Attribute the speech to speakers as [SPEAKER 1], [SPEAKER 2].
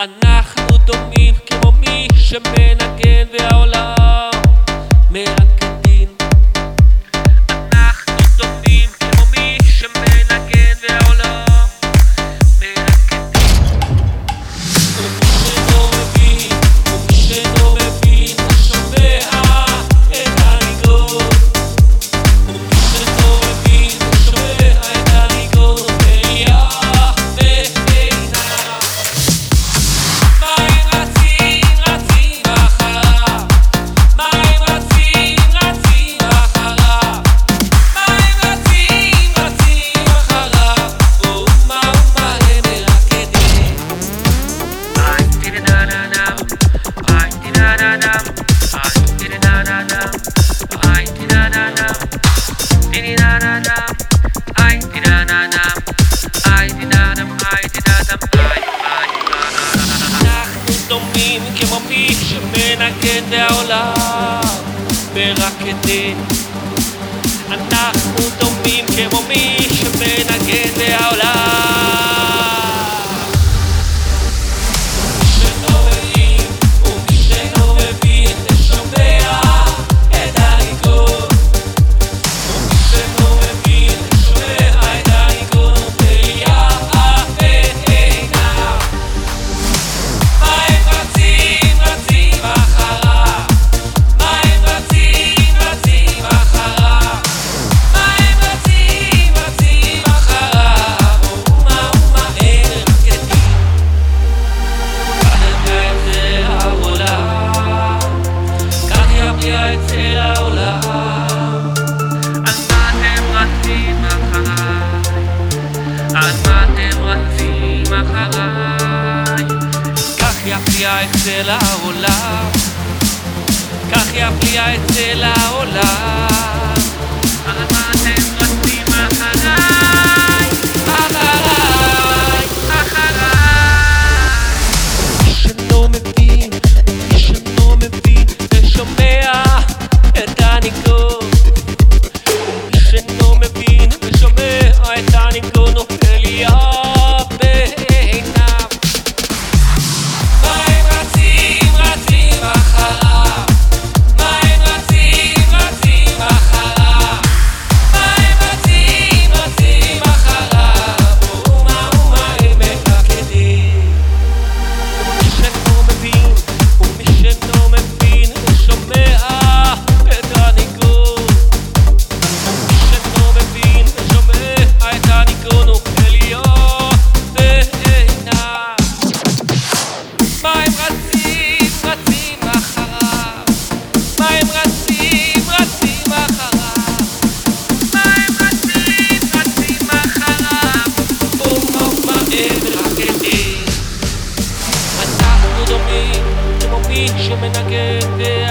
[SPEAKER 1] אנחנו דומים כמו מי שמנגן והעולם שמנגן והעולם ברקדים אנחנו דומים. הפליאה אצל העולם. כך היא הפליאה אצל העולם. שמנגדת אה,